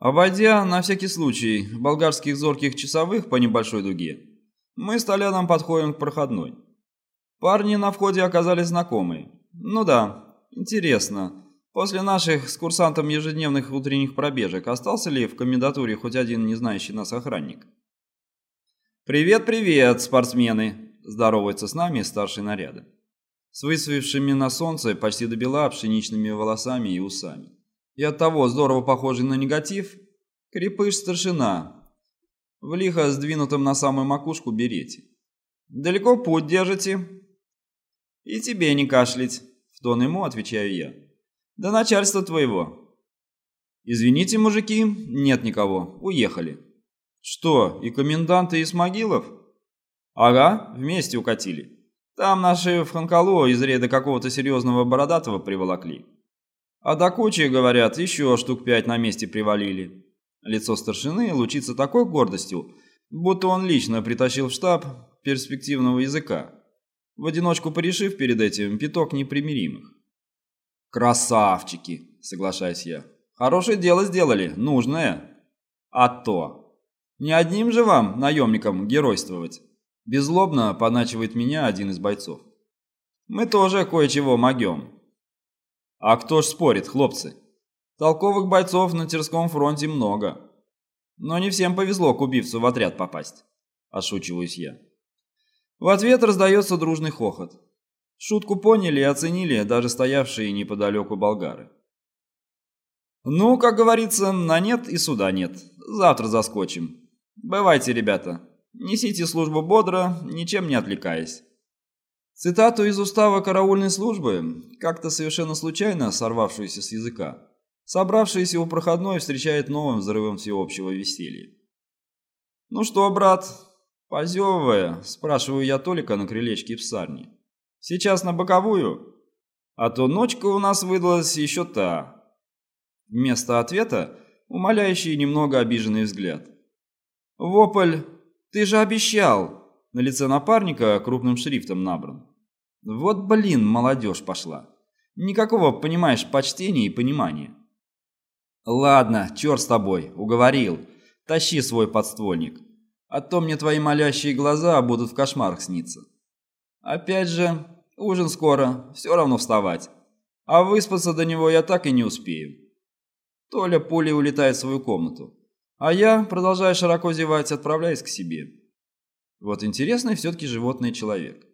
Обойдя на всякий случай болгарских зорких часовых по небольшой дуге, мы с Толяном подходим к проходной. Парни на входе оказались знакомые. Ну да, интересно, после наших с курсантом ежедневных утренних пробежек остался ли в комендатуре хоть один не знающий нас охранник? «Привет, привет, спортсмены!» – здоровается с нами старший наряда. С высвившими на солнце почти до бела пшеничными волосами и усами и оттого здорово похожий на негатив, крепыш-старшина, в лихо сдвинутом на самую макушку берете. «Далеко путь держите?» «И тебе не кашлять», — в тон ему отвечаю я. «Да начальство твоего». «Извините, мужики, нет никого, уехали». «Что, и коменданты из могилов?» «Ага, вместе укатили. Там наши в Ханкало из ряда какого-то серьезного бородатого приволокли. А до кучи, говорят, еще штук пять на месте привалили. Лицо старшины лучится такой гордостью, будто он лично притащил в штаб перспективного языка, в одиночку порешив перед этим пяток непримиримых. «Красавчики!» — соглашаюсь я. «Хорошее дело сделали, нужное. А то! Не одним же вам, наемникам, геройствовать!» Беззлобно поначивает меня один из бойцов. «Мы тоже кое-чего могем, а кто ж спорит, хлопцы? Толковых бойцов на Терском фронте много. Но не всем повезло к убивцу в отряд попасть. Ошучиваюсь я. В ответ раздается дружный хохот. Шутку поняли и оценили даже стоявшие неподалеку болгары. Ну, как говорится, на нет и суда нет. Завтра заскочим. Бывайте, ребята. Несите службу бодро, ничем не отвлекаясь. Цитату из устава караульной службы, как-то совершенно случайно сорвавшуюся с языка, собравшиеся у проходной встречает новым взрывом всеобщего веселья. «Ну что, брат?» Позевывая, спрашиваю я Толика на крылечке псарни. «Сейчас на боковую? А то ночка у нас выдалась еще та». Вместо ответа умоляющий немного обиженный взгляд. «Вопль, ты же обещал!» На лице напарника крупным шрифтом набран. Вот, блин, молодежь пошла. Никакого, понимаешь, почтения и понимания. Ладно, черт с тобой, уговорил. Тащи свой подствольник. А то мне твои молящие глаза будут в кошмарах сниться. Опять же, ужин скоро, все равно вставать. А выспаться до него я так и не успею. Толя пулей улетает в свою комнату. А я, продолжая широко зевать, отправляюсь к себе. Вот интересный все-таки животный человек.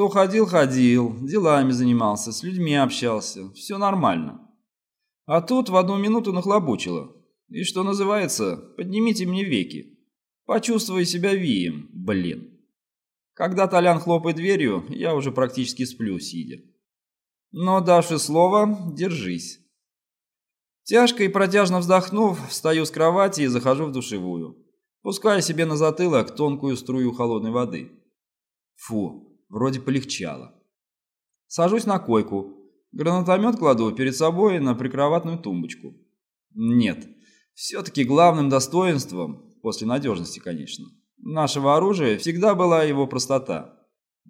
То ходил-ходил, делами занимался, с людьми общался, все нормально. А тут в одну минуту нахлобучило. И что называется, поднимите мне веки. Почувствую себя вием, блин. Когда Толян хлопает дверью, я уже практически сплю, сидя. Но, давши слово, держись. Тяжко и протяжно вздохнув, встаю с кровати и захожу в душевую, пуская себе на затылок тонкую струю холодной воды. Фу, Вроде полегчало. Сажусь на койку. Гранатомет кладу перед собой на прикроватную тумбочку. Нет, все-таки главным достоинством, после надежности, конечно, нашего оружия всегда была его простота.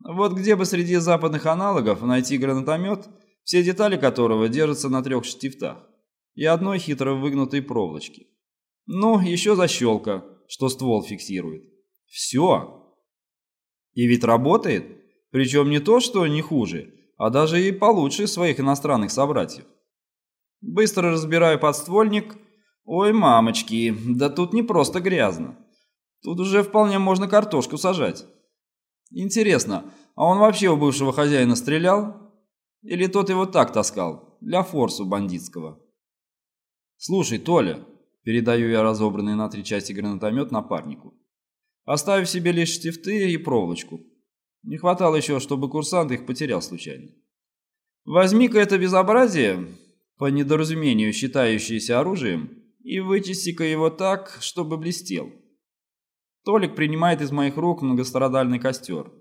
Вот где бы среди западных аналогов найти гранатомет, все детали которого держатся на трех штифтах и одной хитро выгнутой проволочке. Ну, еще защелка, что ствол фиксирует. Все. И ведь работает. Причем не то, что не хуже, а даже и получше своих иностранных собратьев. Быстро разбираю подствольник. Ой, мамочки, да тут не просто грязно. Тут уже вполне можно картошку сажать. Интересно, а он вообще у бывшего хозяина стрелял? Или тот его так таскал, для форсу бандитского? Слушай, Толя, передаю я разобранный на три части гранатомет напарнику, оставив себе лишь штифты и проволочку. Не хватало еще, чтобы курсант их потерял случайно. Возьми-ка это безобразие, по недоразумению считающееся оружием, и вычисти-ка его так, чтобы блестел. Толик принимает из моих рук многострадальный костер.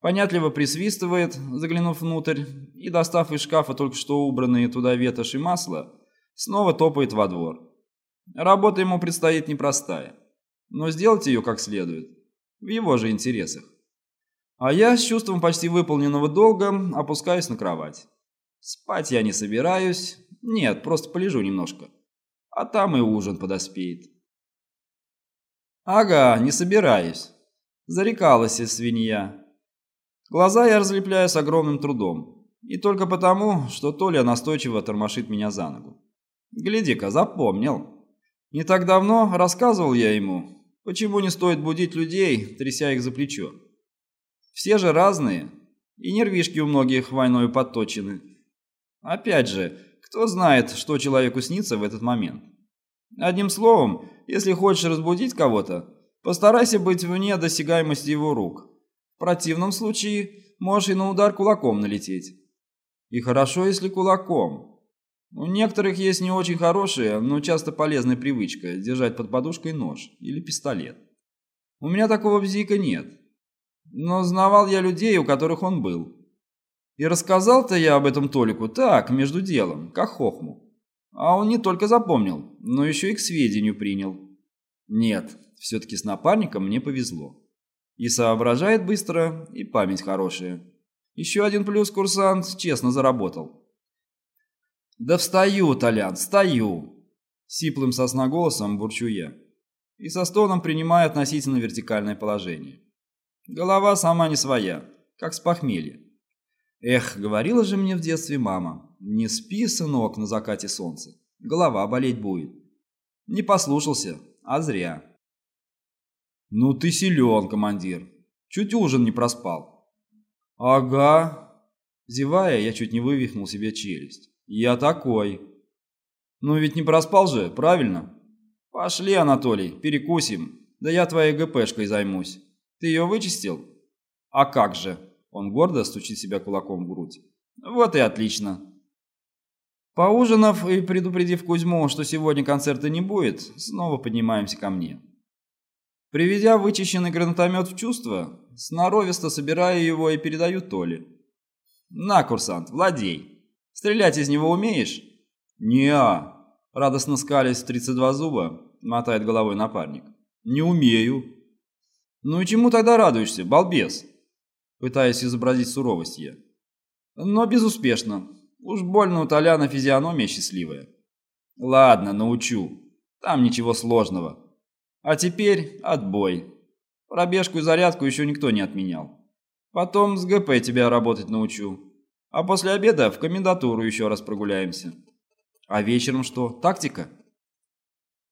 Понятливо присвистывает, заглянув внутрь, и, достав из шкафа только что убранные туда ветошь и масло, снова топает во двор. Работа ему предстоит непростая, но сделать ее как следует, в его же интересах. А я с чувством почти выполненного долга опускаюсь на кровать. Спать я не собираюсь. Нет, просто полежу немножко. а там и ужин подоспеет. Ага, не собираюсь. Зарекалась свинья. Глаза я разлепляю с огромным трудом. И только потому, что Толя настойчиво тормошит меня за ногу. Гляди-ка, запомнил. Не так давно рассказывал я ему, почему не стоит будить людей, тряся их за плечо. Все же разные, и нервишки у многих войной подточены. Опять же, кто знает, что человеку снится в этот момент. Одним словом, если хочешь разбудить кого-то, постарайся быть вне досягаемости его рук. В противном случае можешь и на удар кулаком налететь. И хорошо, если кулаком. У некоторых есть не очень хорошая, но часто полезная привычка держать под подушкой нож или пистолет. У меня такого бзика нет. Но знавал я людей, у которых он был. И рассказал-то я об этом Толику так, между делом, как хохму. А он не только запомнил, но еще и к сведению принял. Нет, все-таки с напарником мне повезло. И соображает быстро, и память хорошая. Еще один плюс курсант честно заработал. «Да встаю, Толян, встаю!» Сиплым сосноголосом бурчу я. И со стоном принимаю относительно вертикальное положение. Голова сама не своя, как с похмелья. Эх, говорила же мне в детстве мама, не спи, сынок, на закате солнца, голова болеть будет. Не послушался, а зря. Ну ты силен, командир, чуть ужин не проспал. Ага. Зевая, я чуть не вывихнул себе челюсть. Я такой. Ну ведь не проспал же, правильно? Пошли, Анатолий, перекусим. Да я твоей ГПшкой займусь. Ты ее вычистил? А как же? Он гордо стучит себя кулаком в грудь. Вот и отлично. Поужинав и предупредив Кузьму, что сегодня концерта не будет, снова поднимаемся ко мне. Приведя вычищенный гранатомет в чувство, сноровисто собираю его и передаю Толе. «На, курсант, владей. Стрелять из него умеешь?» «Не-а», радостно скалясь в 32 зуба, мотает головой напарник. «Не умею». «Ну и чему тогда радуешься, балбес?» пытаясь изобразить суровость я. Но безуспешно. Уж больно у Толяна физиономия счастливая. Ладно, научу. Там ничего сложного. А теперь отбой. Пробежку и зарядку еще никто не отменял. Потом с ГП тебя работать научу. А после обеда в комендатуру еще раз прогуляемся. А вечером что, тактика?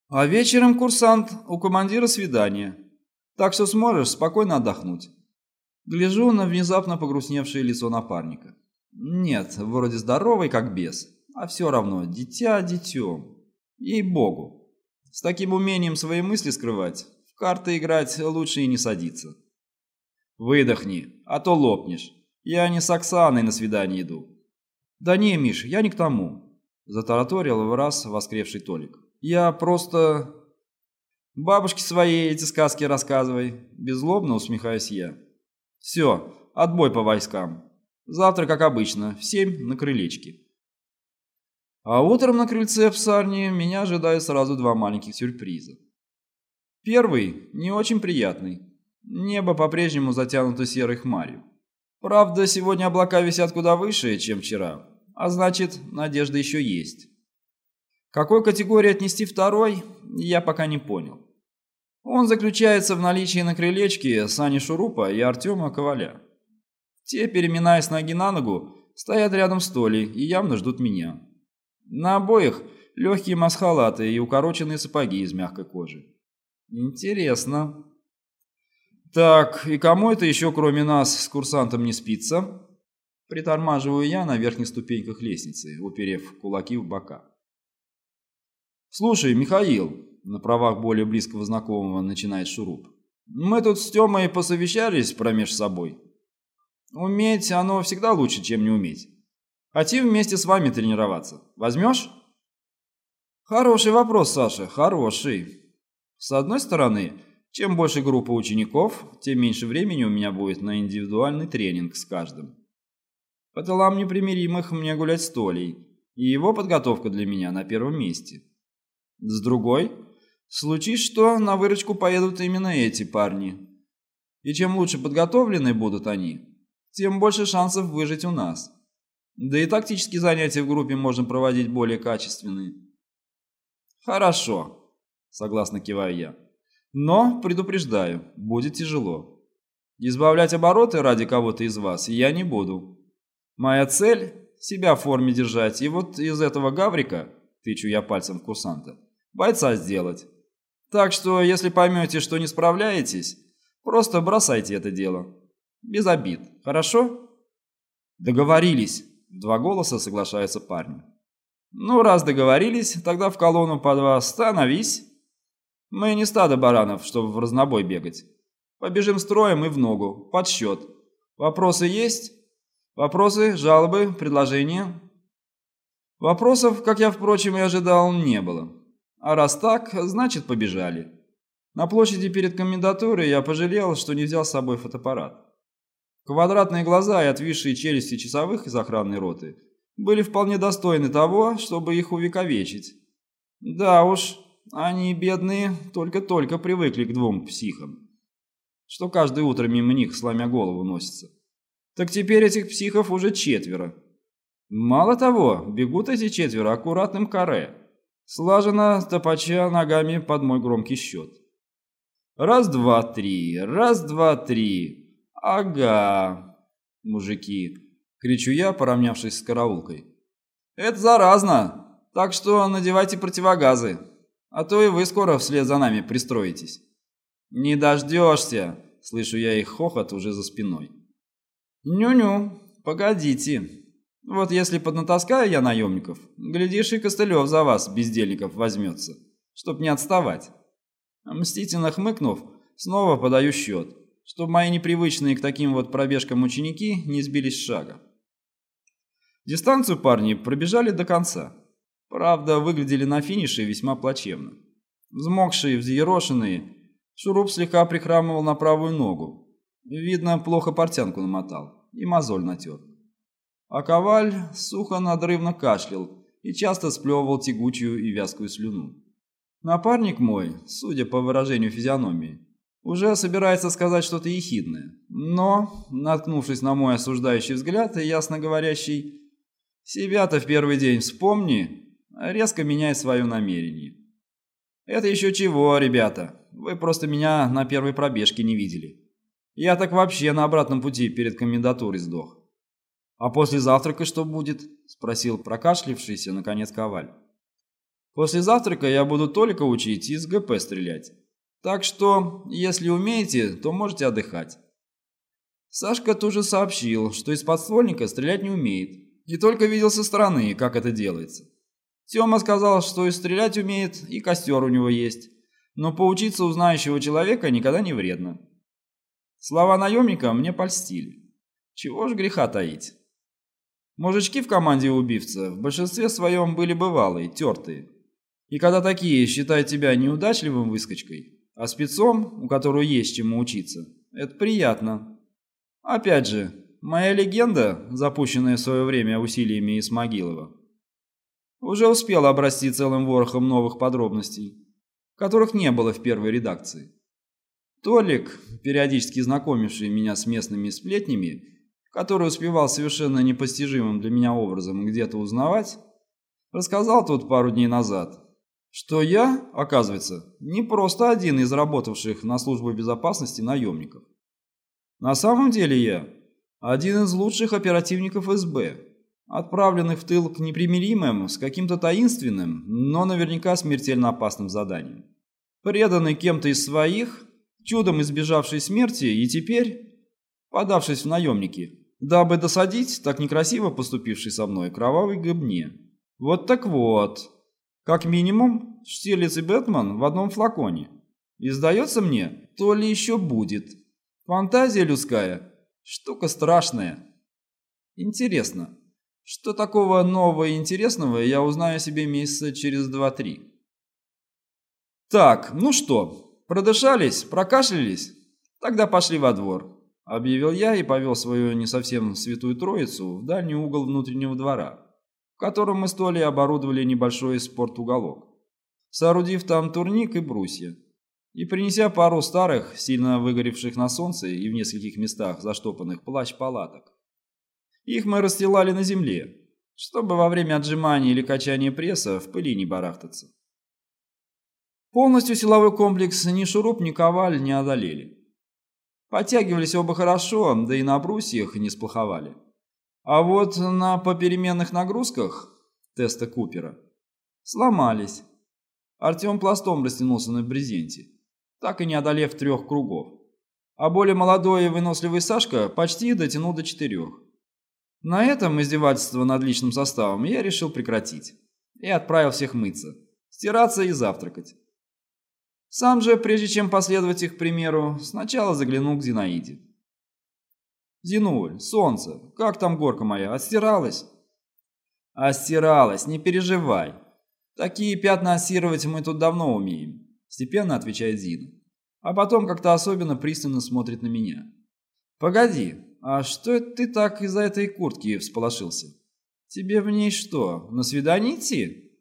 А вечером, курсант, у командира свидание. Так что сможешь спокойно отдохнуть. Гляжу на внезапно погрустневшее лицо напарника. Нет, вроде здоровый, как бес, а все равно дитя дитем. Ей-богу. С таким умением свои мысли скрывать, в карты играть лучше и не садиться. Выдохни, а то лопнешь. Я не с Оксаной на свидание иду. Да не, Миш, я не к тому. Затараторил в раз воскревший Толик. Я просто... Бабушке своей эти сказки рассказывай. Беззлобно усмехаюсь я. Все, отбой по войскам. Завтра, как обычно, в семь на крылечке. А утром на крыльце псарни меня ожидают сразу два маленьких сюрприза. Первый не очень приятный. Небо по-прежнему затянуто серой хмарью. Правда, сегодня облака висят куда выше, чем вчера, а значит, надежда еще есть. Какой категории отнести второй, я пока не понял. Он заключается в наличии на крылечке Сани Шурупа и Артема Коваля. Те, переминаясь ноги на ногу, стоят рядом с Толей и явно ждут меня. На обоих легкие масхалаты и укороченные сапоги из мягкой кожи. Интересно. Так, и кому это еще, кроме нас, с курсантом не спится? Притормаживаю я на верхних ступеньках лестницы, уперев кулаки в бока. Слушай, Михаил, на правах более близкого знакомого начинает Шуруп. Мы тут с Тёмой посовещались промеж собой. Уметь оно всегда лучше, чем не уметь. Хотим вместе с вами тренироваться. Возьмешь? Хороший вопрос, Саша, хороший. С одной стороны, чем больше группа учеников, тем меньше времени у меня будет на индивидуальный тренинг с каждым. По делам непримиримых мне гулять с Толей, и его подготовка для меня на первом месте. С другой, Случись что, на выручку поедут именно эти парни. И чем лучше подготовлены будут они, тем больше шансов выжить у нас. Да и тактические занятия в группе можно проводить более качественные. Хорошо, согласно киваю я. Но, предупреждаю, будет тяжело. Избавлять обороты ради кого-то из вас я не буду. Моя цель – себя в форме держать, и вот из этого гаврика, тычу я пальцем в курсанта, бойца сделать. Так что, если поймете, что не справляетесь, просто бросайте это дело. Без обид, хорошо? Договорились, два голоса соглашаются парни. Ну, раз договорились, тогда в колонну по два становись. Мы не стадо баранов, чтобы в разнобой бегать. Побежим строем и в ногу, под счет. Вопросы есть? Вопросы, жалобы, предложения? Вопросов, как я, впрочем, и ожидал, не было. А раз так, значит побежали. На площади перед комендатурой я пожалел, что не взял с собой фотоаппарат. Квадратные глаза и отвисшие челюсти часовых из охранной роты были вполне достойны того, чтобы их увековечить. Да уж, они, бедные, только-только привыкли к двум психам, что каждое утро мимо них, сломя голову, носится. Так теперь этих психов уже четверо. Мало того, бегут эти четверо аккуратным каре, слаженно топача ногами под мой громкий счет. Раз, два, три, раз, два, три. Ага, мужики, кричу я, поравнявшись с караулкой. Это заразно, так что надевайте противогазы, а то и вы скоро вслед за нами пристроитесь. Не дождешься, слышу я их хохот уже за спиной. «Ню-ню, погодите. Вот если поднатаскаю я наемников, глядишь, и Костылев за вас, бездельников, возьмется, чтоб не отставать». Мстительно хмыкнув, снова подаю счет, чтобы мои непривычные к таким вот пробежкам ученики не сбились с шага. Дистанцию парни пробежали до конца. Правда, выглядели на финише весьма плачевно. Взмокшие, взъерошенные, шуруп слегка прихрамывал на правую ногу, Видно, плохо портянку намотал и мозоль натер. А коваль сухо надрывно кашлял и часто сплевывал тягучую и вязкую слюну. Напарник мой, судя по выражению физиономии, уже собирается сказать что-то ехидное, но, наткнувшись на мой осуждающий взгляд и ясно говорящий «Себя-то в первый день вспомни», резко меняет свое намерение. «Это еще чего, ребята, вы просто меня на первой пробежке не видели». Я так вообще на обратном пути перед комендатурой сдох. А после завтрака что будет? Спросил прокашлившийся, наконец, Коваль. После завтрака я буду только учить из ГП стрелять. Так что, если умеете, то можете отдыхать. Сашка тоже сообщил, что из подствольника стрелять не умеет. И только видел со стороны, как это делается. Тёма сказал, что и стрелять умеет, и костер у него есть. Но поучиться у знающего человека никогда не вредно. Слова наемника мне польстили. Чего ж греха таить. Мужички в команде убивца в большинстве своем были бывалые, тертые. И когда такие считают тебя неудачливым выскочкой, а спецом, у которого есть чему учиться, это приятно. Опять же, моя легенда, запущенная в свое время усилиями Исмагилова, уже успела обрасти целым ворохом новых подробностей, которых не было в первой редакции. Толик, периодически знакомивший меня с местными сплетнями, который успевал совершенно непостижимым для меня образом где-то узнавать, рассказал тут пару дней назад, что я, оказывается, не просто один из работавших на службу безопасности наемников. На самом деле я один из лучших оперативников СБ, отправленных в тыл к непримиримым с каким-то таинственным, но наверняка смертельно опасным заданием. Преданный кем-то из своих, чудом избежавший смерти и теперь, подавшись в наемники, дабы досадить так некрасиво поступивший со мной кровавой гыбне. Вот так вот. Как минимум, Штирлиц и Бэтмен в одном флаконе. И сдается мне, то ли еще будет. Фантазия людская – штука страшная. Интересно, что такого нового и интересного я узнаю о себе месяца через два-три. Так, ну что, Продышались, прокашлялись? Тогда пошли во двор, объявил я и повел свою не совсем святую троицу в дальний угол внутреннего двора, в котором мы с Толей оборудовали небольшой спортуголок, соорудив там турник и брусья. И принеся пару старых, сильно выгоревших на солнце и в нескольких местах заштопанных плащ-палаток. Их мы расстилали на земле, чтобы во время отжимания или качания пресса в пыли не барахтаться. Полностью силовой комплекс ни Шуруп, ни Коваль не одолели. Подтягивались оба хорошо, да и на брусьях не сплоховали. А вот на попеременных нагрузках теста Купера сломались. Артем пластом растянулся на брезенте, так и не одолев трех кругов. А более молодой и выносливый Сашка почти дотянул до четырех. На этом издевательство над личным составом я решил прекратить и отправил всех мыться, стираться и завтракать. Сам же, прежде чем последовать их примеру, сначала заглянул к Зинаиде. «Зинуль, солнце, как там горка моя, отстиралась?» «Отстиралась, не переживай. Такие пятна ассировать мы тут давно умеем», – степенно отвечает Зина. А потом как-то особенно пристально смотрит на меня. «Погоди, а что это ты так из-за этой куртки всполошился? Тебе в ней что, на свидание идти?»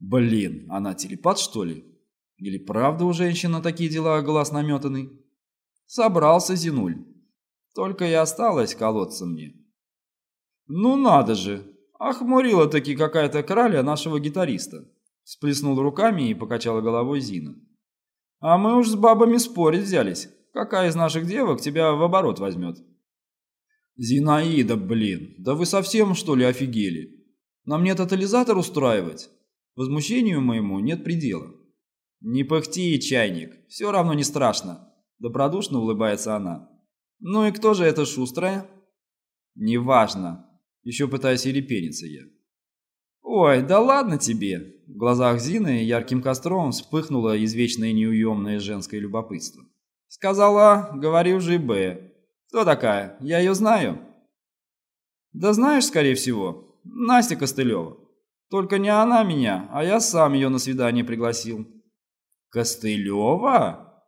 «Блин, она телепат, что ли? Или правда у женщин такие дела глаз наметанный?» «Собрался, Зинуль. Только и осталось колоться мне. Ну надо же, охмурила таки какая-то краля нашего гитариста. Сплеснула руками и покачала головой Зина. А мы уж с бабами спорить взялись. Какая из наших девок тебя в оборот возьмет? Зинаида, блин, да вы совсем что ли офигели? Нам не тотализатор устраивать? Возмущению моему нет предела. Не пыхти, чайник, все равно не страшно. Добродушно улыбается она. «Ну и кто же эта шустрая?» «Неважно». Еще пытаюсь ерепениться я. «Ой, да ладно тебе!» В глазах Зины ярким костром вспыхнуло извечное неуемное женское любопытство. «Сказала, говори уже Б. Кто такая? Я ее знаю?» «Да знаешь, скорее всего, Настя Костылева. Только не она меня, а я сам ее на свидание пригласил». «Костылева?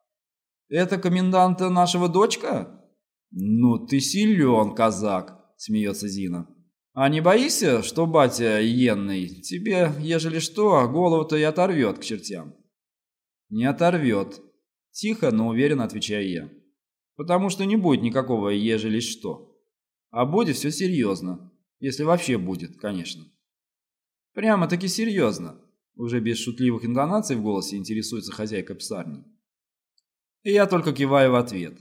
Это коменданта нашего дочка?» «Ну ты силен, казак!» – смеется Зина. «А не боишься, что батя иенный тебе, ежели что, голову-то и оторвет к чертям?» «Не оторвет», – тихо, но уверенно отвечаю я. «Потому что не будет никакого ежели что. А будет все серьезно, если вообще будет, конечно». «Прямо-таки серьезно», – уже без шутливых интонаций в голосе интересуется хозяйка псарни. И я только киваю в ответ.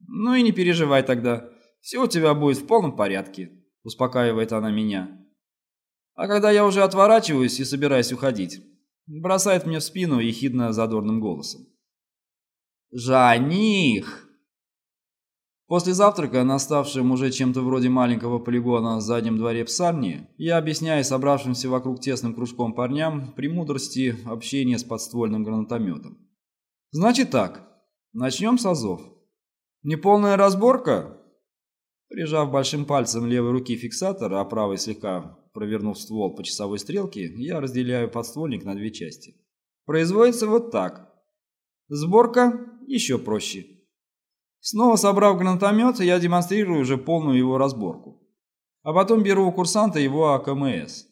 «Ну и не переживай тогда, все у тебя будет в полном порядке», – успокаивает она меня. А когда я уже отворачиваюсь и собираюсь уходить, бросает мне в спину ехидно задорным голосом. «Жаних!» После завтрака, наставшем уже чем-то вроде маленького полигона на заднем дворе псарни, я объясняю собравшимся вокруг тесным кружком парням премудрости общения с подствольным гранатометом. Значит так, начнем с азов. Неполная разборка? Прижав большим пальцем левой руки фиксатор, а правой слегка провернув ствол по часовой стрелке, я разделяю подствольник на две части. Производится вот так. Сборка еще проще. Снова собрав гранатомет, я демонстрирую уже полную его разборку. А потом беру у курсанта его АКМС.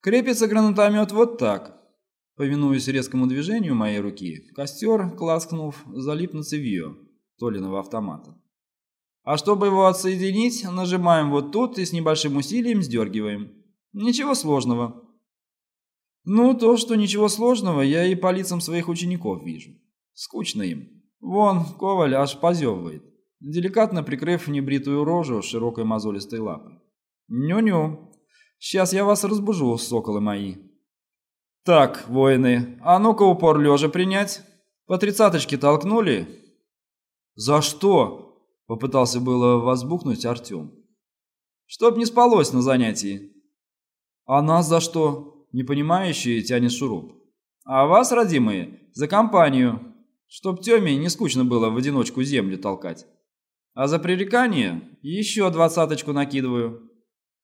Крепится гранатомет вот так. Повинуясь резкому движению моей руки, костер, класкнув, залип на цевье. Толиного автомата. А чтобы его отсоединить, нажимаем вот тут и с небольшим усилием сдергиваем. Ничего сложного. Ну, то, что ничего сложного, я и по лицам своих учеников вижу. Скучно им. Вон, Коваль аж позевывает, деликатно прикрыв небритую рожу широкой мозолистой лапой. Ню-ню. Сейчас я вас разбужу, соколы мои. Так, воины, а ну-ка упор лежа принять. По тридцаточке толкнули, «За что?» – попытался было возбухнуть Артем. «Чтоб не спалось на занятии». «А нас за что?» – непонимающий тянет шуруп. «А вас, родимые, за компанию, чтоб Тёме не скучно было в одиночку землю толкать. А за пререкание еще двадцаточку накидываю.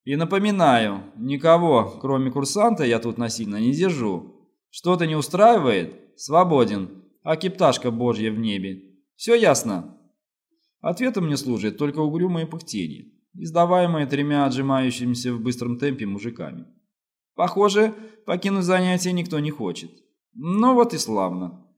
И напоминаю, никого, кроме курсанта, я тут насильно не держу. Что-то не устраивает? Свободен, а кипташка божья в небе. Все ясно?» Ответом мне служит только угрюмое пыхтение, издаваемое тремя отжимающимися в быстром темпе мужиками. Похоже, покинуть занятие никто не хочет. Ну вот и славно.